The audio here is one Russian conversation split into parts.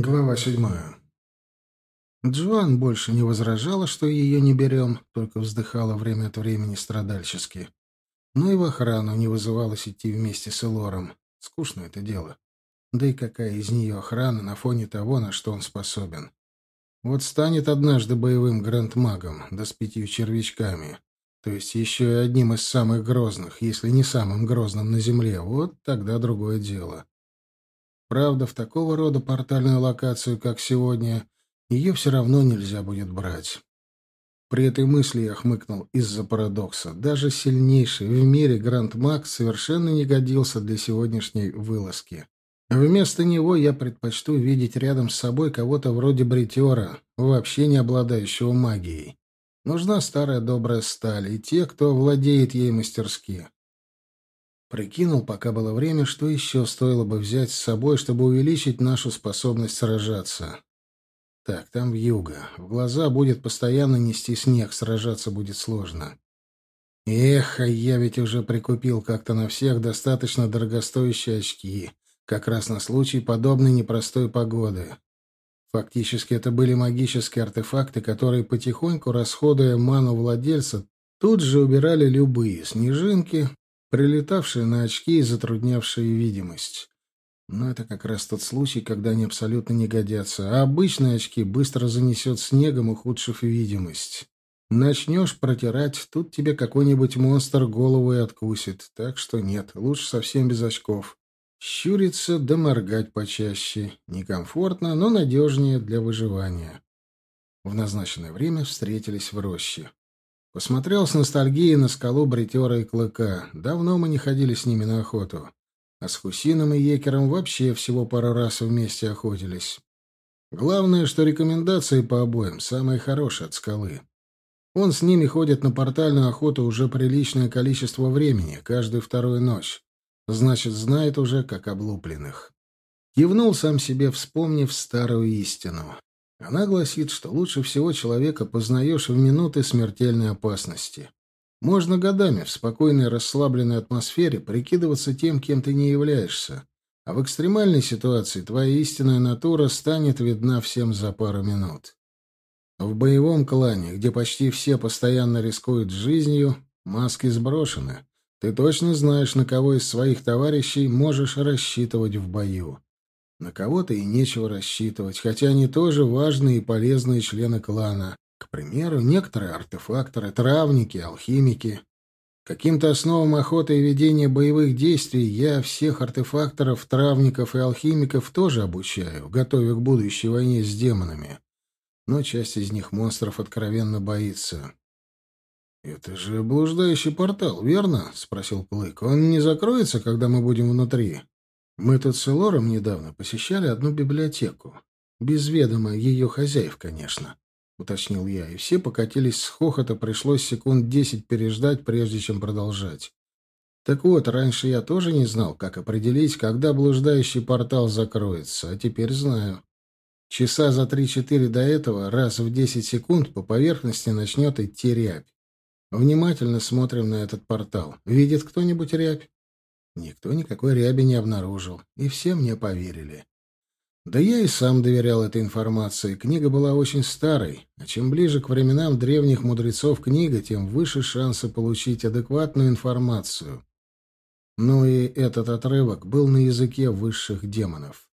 Глава седьмая. Джоан больше не возражала, что ее не берем, только вздыхала время от времени страдальчески. Но и в охрану не вызывалась идти вместе с Элором. Скучно это дело. Да и какая из нее охрана на фоне того, на что он способен. Вот станет однажды боевым грандмагом, да с пятью червячками. То есть еще и одним из самых грозных, если не самым грозным на Земле. Вот тогда другое дело. Правда, в такого рода портальную локацию, как сегодня, ее все равно нельзя будет брать. При этой мысли я хмыкнул из-за парадокса. Даже сильнейший в мире Гранд Маг совершенно не годился для сегодняшней вылазки. Вместо него я предпочту видеть рядом с собой кого-то вроде бритера, вообще не обладающего магией. Нужна старая добрая сталь и те, кто владеет ей мастерски. Прикинул, пока было время, что еще стоило бы взять с собой, чтобы увеличить нашу способность сражаться. Так, там в юго. В глаза будет постоянно нести снег, сражаться будет сложно. Эх, а я ведь уже прикупил как-то на всех достаточно дорогостоящие очки, как раз на случай подобной непростой погоды. Фактически это были магические артефакты, которые, потихоньку расходуя ману владельца, тут же убирали любые снежинки, прилетавшие на очки и затруднявшие видимость. Но это как раз тот случай, когда они абсолютно не годятся, а обычные очки быстро занесет снегом, ухудшив видимость. Начнешь протирать, тут тебе какой-нибудь монстр голову и откусит, так что нет, лучше совсем без очков. Щуриться да моргать почаще. Некомфортно, но надежнее для выживания. В назначенное время встретились в роще. Посмотрел с ностальгией на скалу бритера и клыка. Давно мы не ходили с ними на охоту. А с Хусином и Екером вообще всего пару раз вместе охотились. Главное, что рекомендации по обоим самые хорошие от скалы. Он с ними ходит на портальную охоту уже приличное количество времени, каждую вторую ночь. Значит, знает уже, как облупленных. Кивнул сам себе, вспомнив старую истину. Она гласит, что лучше всего человека познаешь в минуты смертельной опасности. Можно годами в спокойной расслабленной атмосфере прикидываться тем, кем ты не являешься, а в экстремальной ситуации твоя истинная натура станет видна всем за пару минут. В боевом клане, где почти все постоянно рискуют жизнью, маски сброшены. Ты точно знаешь, на кого из своих товарищей можешь рассчитывать в бою. На кого-то и нечего рассчитывать, хотя они тоже важные и полезные члены клана. К примеру, некоторые артефакторы, травники, алхимики. Каким-то основам охоты и ведения боевых действий я всех артефакторов, травников и алхимиков тоже обучаю, готовя к будущей войне с демонами. Но часть из них монстров откровенно боится. «Это же блуждающий портал, верно?» — спросил Плык. «Он не закроется, когда мы будем внутри?» Мы тут с Элором недавно посещали одну библиотеку. Без ведома ее хозяев, конечно, — уточнил я, и все покатились с хохота, пришлось секунд десять переждать, прежде чем продолжать. Так вот, раньше я тоже не знал, как определить, когда блуждающий портал закроется, а теперь знаю. Часа за три-четыре до этого раз в десять секунд по поверхности начнет идти рябь. Внимательно смотрим на этот портал. Видит кто-нибудь рябь? Никто никакой ряби не обнаружил, и все мне поверили. Да я и сам доверял этой информации. Книга была очень старой, а чем ближе к временам древних мудрецов книга, тем выше шансы получить адекватную информацию. Ну и этот отрывок был на языке высших демонов.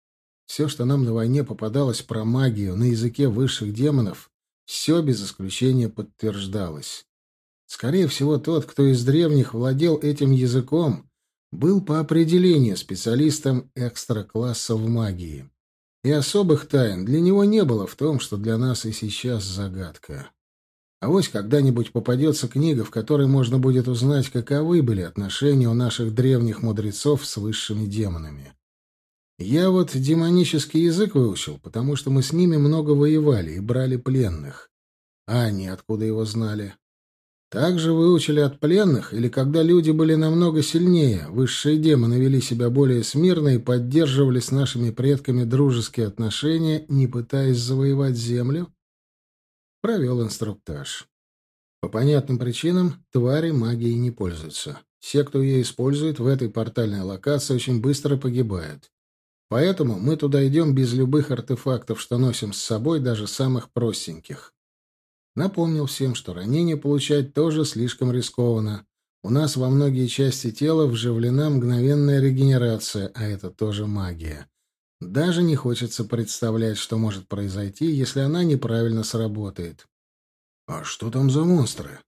Все, что нам на войне попадалось про магию на языке высших демонов, все без исключения подтверждалось. Скорее всего, тот, кто из древних владел этим языком, был по определению специалистом экстра-класса в магии. И особых тайн для него не было в том, что для нас и сейчас загадка. А вот когда-нибудь попадется книга, в которой можно будет узнать, каковы были отношения у наших древних мудрецов с высшими демонами. Я вот демонический язык выучил, потому что мы с ними много воевали и брали пленных. А они откуда его знали? Также выучили от пленных, или когда люди были намного сильнее, высшие демоны вели себя более смирно и поддерживали с нашими предками дружеские отношения, не пытаясь завоевать землю? Провел инструктаж. По понятным причинам твари магией не пользуются. Все, кто ее использует в этой портальной локации, очень быстро погибают. Поэтому мы туда идем без любых артефактов, что носим с собой, даже самых простеньких. Напомнил всем, что ранение получать тоже слишком рискованно. У нас во многие части тела вживлена мгновенная регенерация, а это тоже магия. Даже не хочется представлять, что может произойти, если она неправильно сработает. А что там за монстры?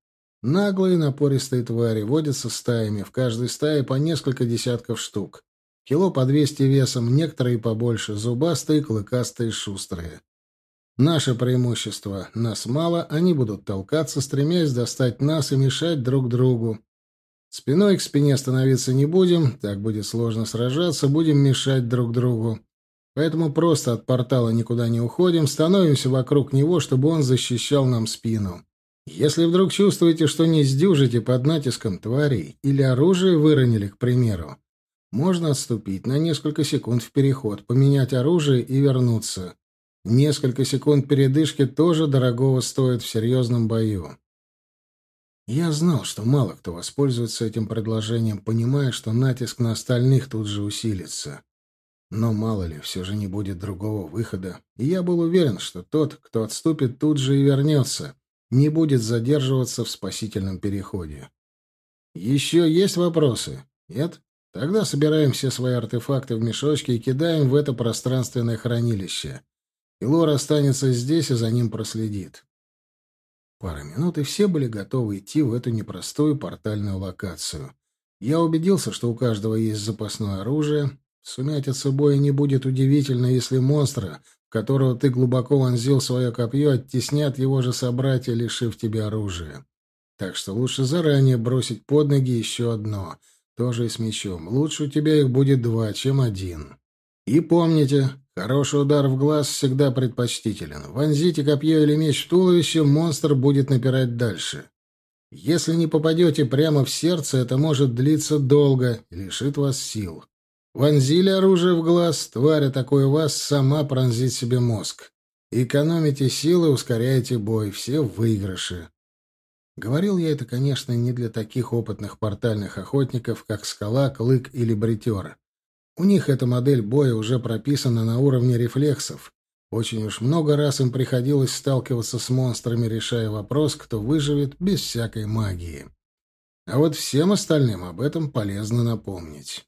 Наглые напористые твари водятся стаями, в каждой стае по несколько десятков штук. Кило по двести весом, некоторые побольше, зубастые, клыкастые, шустрые. Наше преимущество — нас мало, они будут толкаться, стремясь достать нас и мешать друг другу. Спиной к спине становиться не будем, так будет сложно сражаться, будем мешать друг другу. Поэтому просто от портала никуда не уходим, становимся вокруг него, чтобы он защищал нам спину. Если вдруг чувствуете, что не сдюжите под натиском тварей или оружие выронили, к примеру, можно отступить на несколько секунд в переход, поменять оружие и вернуться. Несколько секунд передышки тоже дорогого стоят в серьезном бою. Я знал, что мало кто воспользуется этим предложением, понимая, что натиск на остальных тут же усилится. Но мало ли, все же не будет другого выхода. И я был уверен, что тот, кто отступит, тут же и вернется, не будет задерживаться в спасительном переходе. Еще есть вопросы? Нет? Тогда собираем все свои артефакты в мешочки и кидаем в это пространственное хранилище. И Лор останется здесь и за ним проследит. Пара минут, и все были готовы идти в эту непростую портальную локацию. Я убедился, что у каждого есть запасное оружие. Сумятица боя не будет удивительно, если монстра, которого ты глубоко вонзил свое копье, оттеснят его же собратья, лишив тебя оружия. Так что лучше заранее бросить под ноги еще одно, тоже и с мечом. Лучше у тебя их будет два, чем один. И помните, Хороший удар в глаз всегда предпочтителен. Вонзите копье или меч в туловище, монстр будет напирать дальше. Если не попадете прямо в сердце, это может длиться долго и лишит вас сил. Вонзили оружие в глаз, тварь, атакуя вас, сама пронзит себе мозг. Экономите силы, ускоряйте бой, все в выигрыше. Говорил я это, конечно, не для таких опытных портальных охотников, как Скала, Клык или Бритер. У них эта модель боя уже прописана на уровне рефлексов. Очень уж много раз им приходилось сталкиваться с монстрами, решая вопрос, кто выживет без всякой магии. А вот всем остальным об этом полезно напомнить.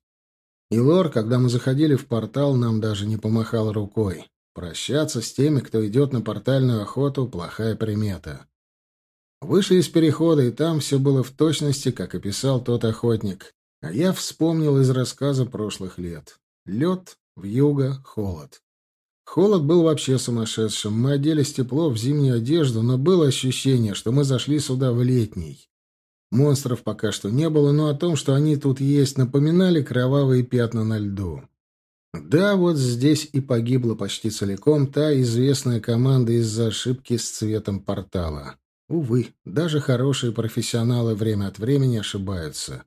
И Лор, когда мы заходили в портал, нам даже не помахал рукой. Прощаться с теми, кто идет на портальную охоту, плохая примета. Вышли из перехода, и там все было в точности, как описал тот охотник. А я вспомнил из рассказа прошлых лет. Лед, вьюга, холод. Холод был вообще сумасшедшим. Мы оделись тепло в зимнюю одежду, но было ощущение, что мы зашли сюда в летний. Монстров пока что не было, но о том, что они тут есть, напоминали кровавые пятна на льду. Да, вот здесь и погибла почти целиком та известная команда из-за ошибки с цветом портала. Увы, даже хорошие профессионалы время от времени ошибаются.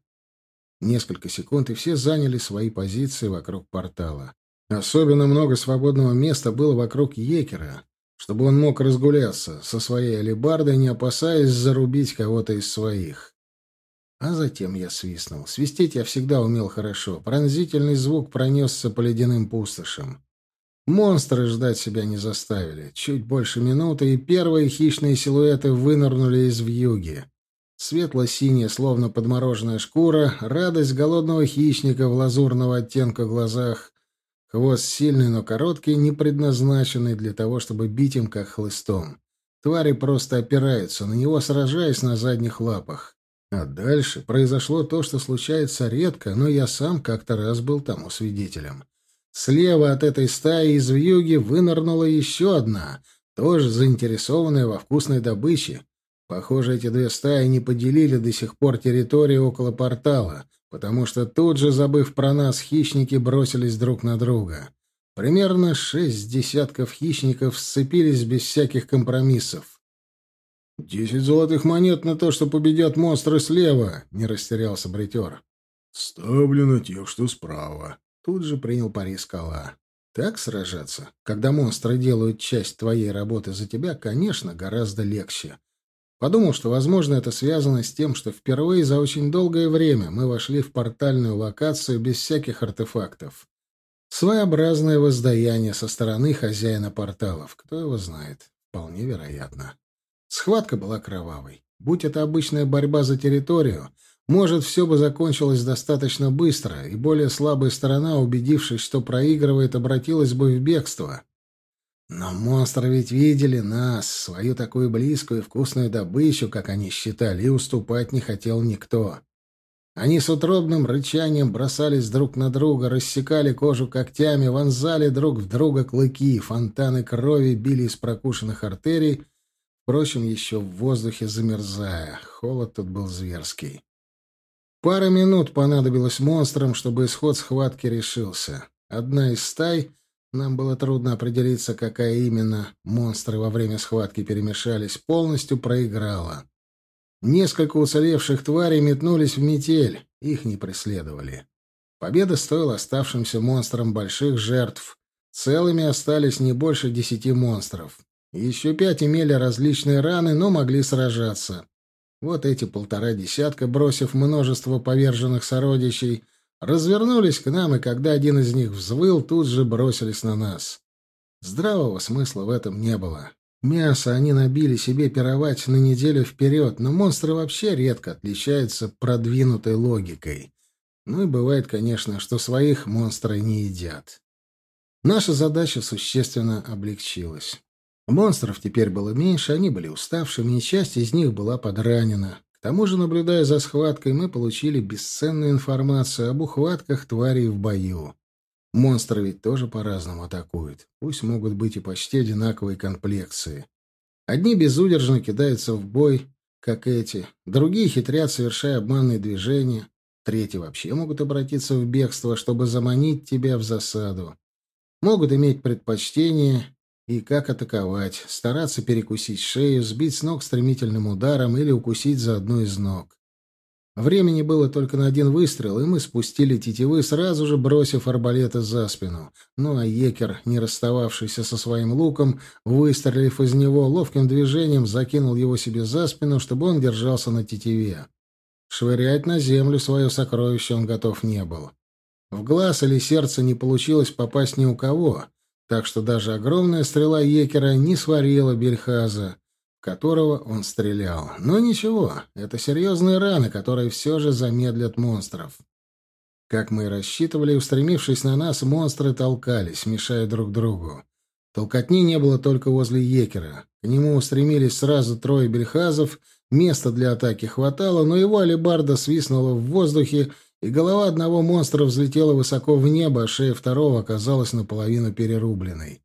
Несколько секунд, и все заняли свои позиции вокруг портала. Особенно много свободного места было вокруг Екера, чтобы он мог разгуляться со своей алебардой, не опасаясь зарубить кого-то из своих. А затем я свистнул. Свистеть я всегда умел хорошо. Пронзительный звук пронесся по ледяным пустошам. Монстры ждать себя не заставили. Чуть больше минуты, и первые хищные силуэты вынырнули из вьюги. Светло-синяя, словно подмороженная шкура, радость голодного хищника в лазурного оттенка глазах, хвост сильный, но короткий, не предназначенный для того, чтобы бить им как хлыстом. Твари просто опираются на него, сражаясь на задних лапах. А дальше произошло то, что случается редко, но я сам как-то раз был тому свидетелем. Слева от этой стаи из вьюги вынырнула еще одна, тоже заинтересованная во вкусной добыче, Похоже, эти две стаи не поделили до сих пор территорию около портала, потому что тут же, забыв про нас, хищники бросились друг на друга. Примерно шесть десятков хищников сцепились без всяких компромиссов. «Десять золотых монет на то, что победят монстры слева!» — не растерялся бритер. «Ставлю на тех, что справа», — тут же принял пари скала. «Так сражаться, когда монстры делают часть твоей работы за тебя, конечно, гораздо легче. Подумал, что, возможно, это связано с тем, что впервые за очень долгое время мы вошли в портальную локацию без всяких артефактов. Своеобразное воздаяние со стороны хозяина порталов. Кто его знает? Вполне вероятно. Схватка была кровавой. Будь это обычная борьба за территорию, может, все бы закончилось достаточно быстро, и более слабая сторона, убедившись, что проигрывает, обратилась бы в бегство. Но монстры ведь видели нас, свою такую близкую и вкусную добычу, как они считали, и уступать не хотел никто. Они с утробным рычанием бросались друг на друга, рассекали кожу когтями, вонзали друг в друга клыки, фонтаны крови били из прокушенных артерий, впрочем, еще в воздухе замерзая. Холод тут был зверский. Пара минут понадобилось монстрам, чтобы исход схватки решился. Одна из стай нам было трудно определиться, какая именно. Монстры во время схватки перемешались, полностью проиграла. Несколько уцелевших тварей метнулись в метель, их не преследовали. Победа стоила оставшимся монстрам больших жертв. Целыми остались не больше десяти монстров. Еще пять имели различные раны, но могли сражаться. Вот эти полтора десятка, бросив множество поверженных сородичей, развернулись к нам, и когда один из них взвыл, тут же бросились на нас. Здравого смысла в этом не было. Мясо они набили себе пировать на неделю вперед, но монстры вообще редко отличаются продвинутой логикой. Ну и бывает, конечно, что своих монстры не едят. Наша задача существенно облегчилась. Монстров теперь было меньше, они были уставшими, и часть из них была подранена. К тому же, наблюдая за схваткой, мы получили бесценную информацию об ухватках тварей в бою. Монстры ведь тоже по-разному атакуют. Пусть могут быть и почти одинаковые комплекции. Одни безудержно кидаются в бой, как эти. Другие хитрят, совершая обманные движения. Третьи вообще могут обратиться в бегство, чтобы заманить тебя в засаду. Могут иметь предпочтение и как атаковать, стараться перекусить шею, сбить с ног стремительным ударом или укусить за одну из ног. Времени было только на один выстрел, и мы спустили тетивы, сразу же бросив арбалеты за спину. Ну а Екер, не расстававшийся со своим луком, выстрелив из него, ловким движением закинул его себе за спину, чтобы он держался на тетиве. Швырять на землю свое сокровище он готов не был. В глаз или сердце не получилось попасть ни у кого, так что даже огромная стрела Екера не сварила Бельхаза, в которого он стрелял. Но ничего, это серьезные раны, которые все же замедлят монстров. Как мы и рассчитывали, устремившись на нас, монстры толкались, мешая друг другу. Толкотни не было только возле Екера. К нему устремились сразу трое бельхазов, места для атаки хватало, но его алебарда свистнула в воздухе и голова одного монстра взлетела высоко в небо, а шея второго оказалась наполовину перерубленной.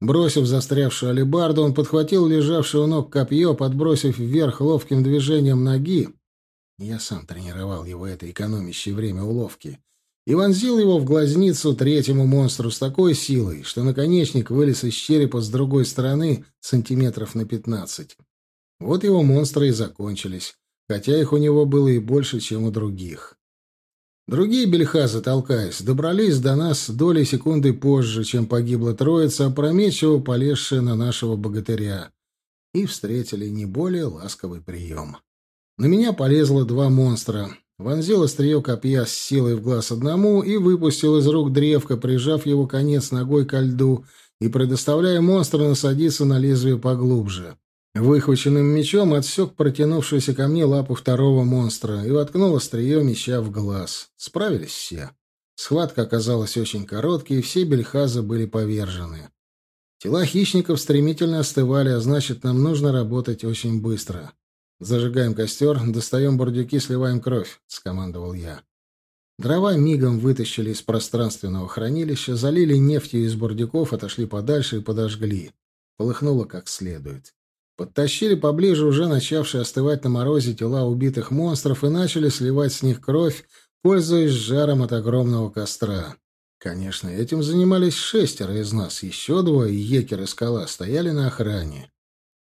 Бросив застрявшую алебарду, он подхватил лежавшее у ног копье, подбросив вверх ловким движением ноги. Я сам тренировал его этой экономящей время уловки. И вонзил его в глазницу третьему монстру с такой силой, что наконечник вылез из черепа с другой стороны сантиметров на пятнадцать. Вот его монстры и закончились, хотя их у него было и больше, чем у других. Другие бельхазы, толкаясь, добрались до нас долей секунды позже, чем погибла троица, опрометчиво полезшая на нашего богатыря, и встретили не более ласковый прием. На меня полезло два монстра. Вонзил острие копья с силой в глаз одному и выпустил из рук древко, прижав его конец ногой ко льду и предоставляя монстру насадиться на лезвие поглубже. Выхваченным мечом отсек протянувшуюся ко мне лапу второго монстра и воткнул острие меча в глаз. Справились все. Схватка оказалась очень короткой, и все бельхазы были повержены. Тела хищников стремительно остывали, а значит, нам нужно работать очень быстро. «Зажигаем костер, достаем бурдюки, сливаем кровь», — скомандовал я. Дрова мигом вытащили из пространственного хранилища, залили нефтью из бурдюков, отошли подальше и подожгли. Полыхнуло как следует. Подтащили поближе уже начавшие остывать на морозе тела убитых монстров и начали сливать с них кровь, пользуясь жаром от огромного костра. Конечно, этим занимались шестеро из нас, еще двое, Екер и Скала, стояли на охране.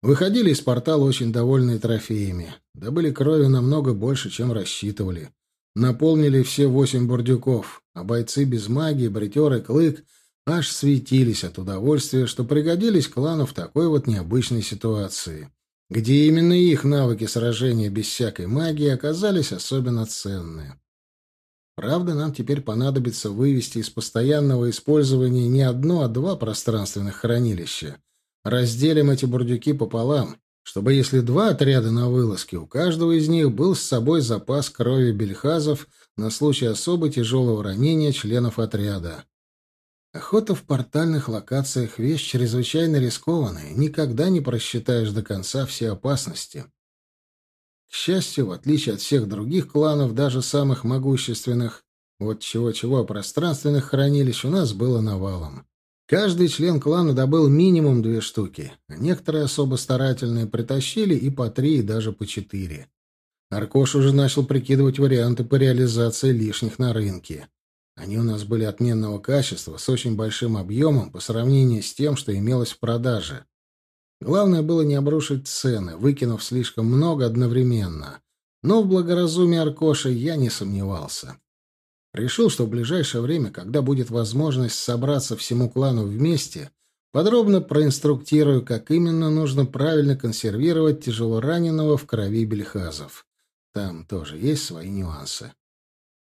Выходили из портала очень довольные трофеями. Добыли крови намного больше, чем рассчитывали. Наполнили все восемь бурдюков, а бойцы без магии, бритеры, и клык — аж светились от удовольствия, что пригодились клану в такой вот необычной ситуации, где именно их навыки сражения без всякой магии оказались особенно ценны. Правда, нам теперь понадобится вывести из постоянного использования не одно, а два пространственных хранилища. Разделим эти бурдюки пополам, чтобы если два отряда на вылазке, у каждого из них был с собой запас крови бельхазов на случай особо тяжелого ранения членов отряда. Охота в портальных локациях — вещь чрезвычайно рискованная, никогда не просчитаешь до конца все опасности. К счастью, в отличие от всех других кланов, даже самых могущественных, вот чего-чего пространственных хранилищ у нас было навалом. Каждый член клана добыл минимум две штуки, а некоторые особо старательные притащили и по три, и даже по четыре. Аркош уже начал прикидывать варианты по реализации лишних на рынке. Они у нас были отменного качества, с очень большим объемом по сравнению с тем, что имелось в продаже. Главное было не обрушить цены, выкинув слишком много одновременно. Но в благоразумии Аркоша я не сомневался. Решил, что в ближайшее время, когда будет возможность собраться всему клану вместе, подробно проинструктирую, как именно нужно правильно консервировать тяжелораненого в крови бельхазов. Там тоже есть свои нюансы.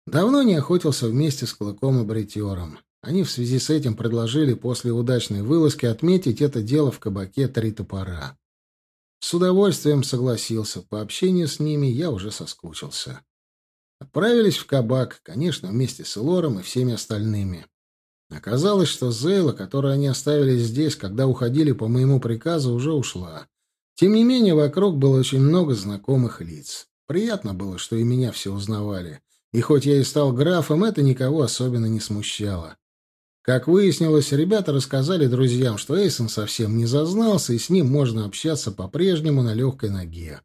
Давно не охотился вместе с Клыком и Бритером. Они в связи с этим предложили после удачной вылазки отметить это дело в кабаке «Три топора». С удовольствием согласился. По общению с ними я уже соскучился. Отправились в кабак, конечно, вместе с Элором и всеми остальными. Оказалось, что Зейла, которую они оставили здесь, когда уходили по моему приказу, уже ушла. Тем не менее, вокруг было очень много знакомых лиц. Приятно было, что и меня все узнавали. И хоть я и стал графом, это никого особенно не смущало. Как выяснилось, ребята рассказали друзьям, что Эйсон совсем не зазнался, и с ним можно общаться по-прежнему на легкой ноге.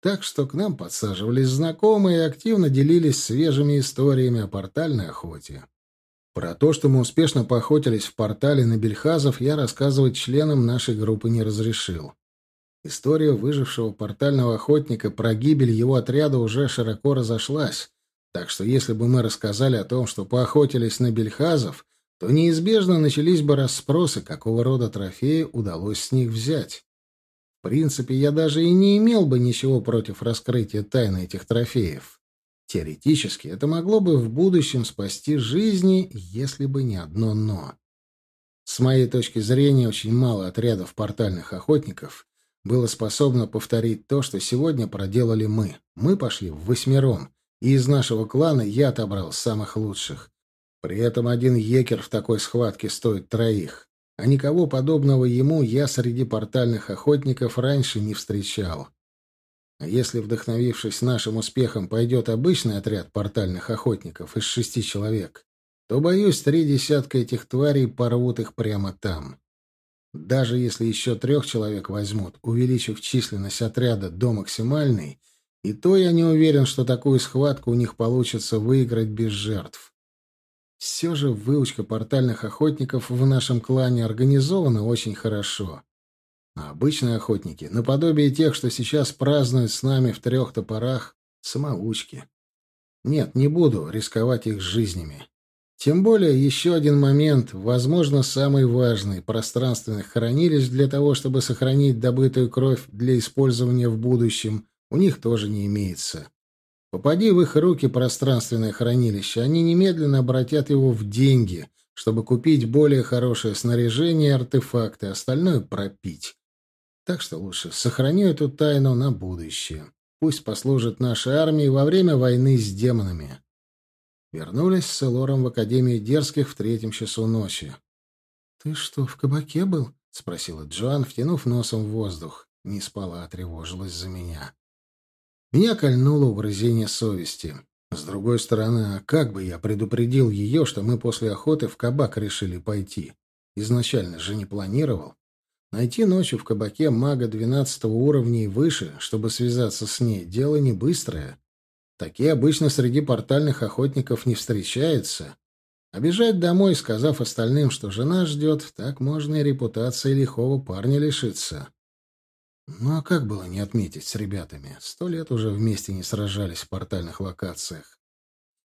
Так что к нам подсаживались знакомые и активно делились свежими историями о портальной охоте. Про то, что мы успешно поохотились в портале на бельхазов, я рассказывать членам нашей группы не разрешил. История выжившего портального охотника про гибель его отряда уже широко разошлась, так что если бы мы рассказали о том, что поохотились на бельхазов, то неизбежно начались бы расспросы, какого рода трофеи удалось с них взять. В принципе, я даже и не имел бы ничего против раскрытия тайны этих трофеев. Теоретически, это могло бы в будущем спасти жизни, если бы не одно «но». С моей точки зрения, очень мало отрядов портальных охотников было способно повторить то, что сегодня проделали мы. Мы пошли в восьмером, и из нашего клана я отобрал самых лучших. При этом один екер в такой схватке стоит троих а никого подобного ему я среди портальных охотников раньше не встречал. А если, вдохновившись нашим успехом, пойдет обычный отряд портальных охотников из шести человек, то, боюсь, три десятка этих тварей порвут их прямо там. Даже если еще трех человек возьмут, увеличив численность отряда до максимальной, и то я не уверен, что такую схватку у них получится выиграть без жертв. Все же выучка портальных охотников в нашем клане организована очень хорошо. А обычные охотники, наподобие тех, что сейчас празднуют с нами в трех топорах, самоучки. Нет, не буду рисковать их жизнями. Тем более еще один момент, возможно, самый важный, пространственных хранилищ для того, чтобы сохранить добытую кровь для использования в будущем, у них тоже не имеется. Попади в их руки пространственное хранилище, они немедленно обратят его в деньги, чтобы купить более хорошее снаряжение и артефакты, остальное пропить. Так что лучше сохраню эту тайну на будущее. Пусть послужит нашей армии во время войны с демонами. Вернулись с Элором в Академию Дерзких в третьем часу ночи. — Ты что, в кабаке был? — спросила Джоан, втянув носом в воздух. Не спала, а тревожилась за меня. Меня кольнуло угрызение совести. С другой стороны, а как бы я предупредил ее, что мы после охоты в кабак решили пойти? Изначально же не планировал. Найти ночью в кабаке мага двенадцатого уровня и выше, чтобы связаться с ней, дело не быстрое. Такие обычно среди портальных охотников не встречаются. Бежать домой, сказав остальным, что жена ждет, так можно и репутации лихого парня лишиться. Ну а как было не отметить с ребятами? Сто лет уже вместе не сражались в портальных локациях.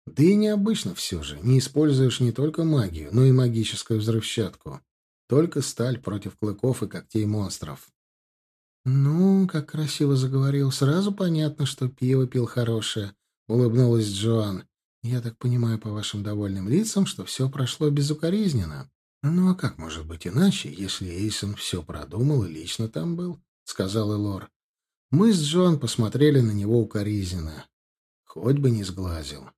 Да и необычно все же. Не используешь не только магию, но и магическую взрывчатку. Только сталь против клыков и когтей монстров. «Ну, как красиво заговорил. Сразу понятно, что пиво пил хорошее», — улыбнулась Джоан. Я так понимаю по вашим довольным лицам, что все прошло безукоризненно. Ну а как может быть иначе, если Эйсон все продумал и лично там был? — сказал Элор. Мы с Джон посмотрели на него укоризненно. Хоть бы не сглазил.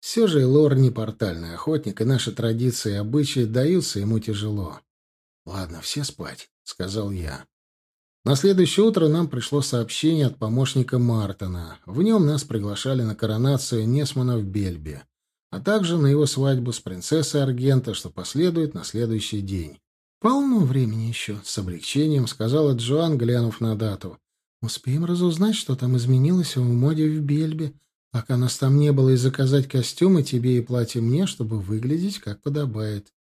Все же Элор не портальный охотник, и наши традиции и обычаи даются ему тяжело. «Ладно, все спать», — сказал я. На следующее утро нам пришло сообщение от помощника Мартона. В нем нас приглашали на коронацию Несмана в Бельбе, а также на его свадьбу с принцессой Аргента, что последует на следующий день. «Полно времени еще», — с облегчением сказала Джоан, глянув на дату. «Успеем разузнать, что там изменилось в моде в Бельбе, пока нас там не было, и заказать костюмы тебе и платье мне, чтобы выглядеть как подобает».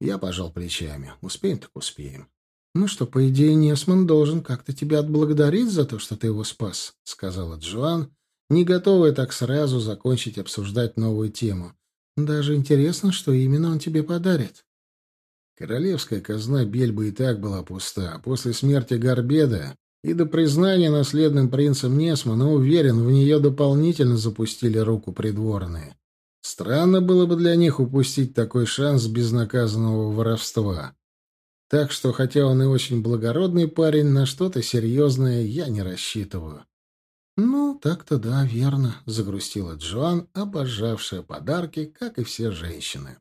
Я пожал плечами. «Успеем так успеем». «Ну что, по идее, Несман должен как-то тебя отблагодарить за то, что ты его спас», — сказала Джоан, не готовая так сразу закончить обсуждать новую тему. «Даже интересно, что именно он тебе подарит». Королевская казна Бельбы и так была пуста. После смерти Горбеда и до признания наследным принцем Несмана, уверен, в нее дополнительно запустили руку придворные. Странно было бы для них упустить такой шанс безнаказанного воровства. Так что, хотя он и очень благородный парень, на что-то серьезное я не рассчитываю. «Ну, так-то да, верно», — загрустила Джоан, обожавшая подарки, как и все женщины.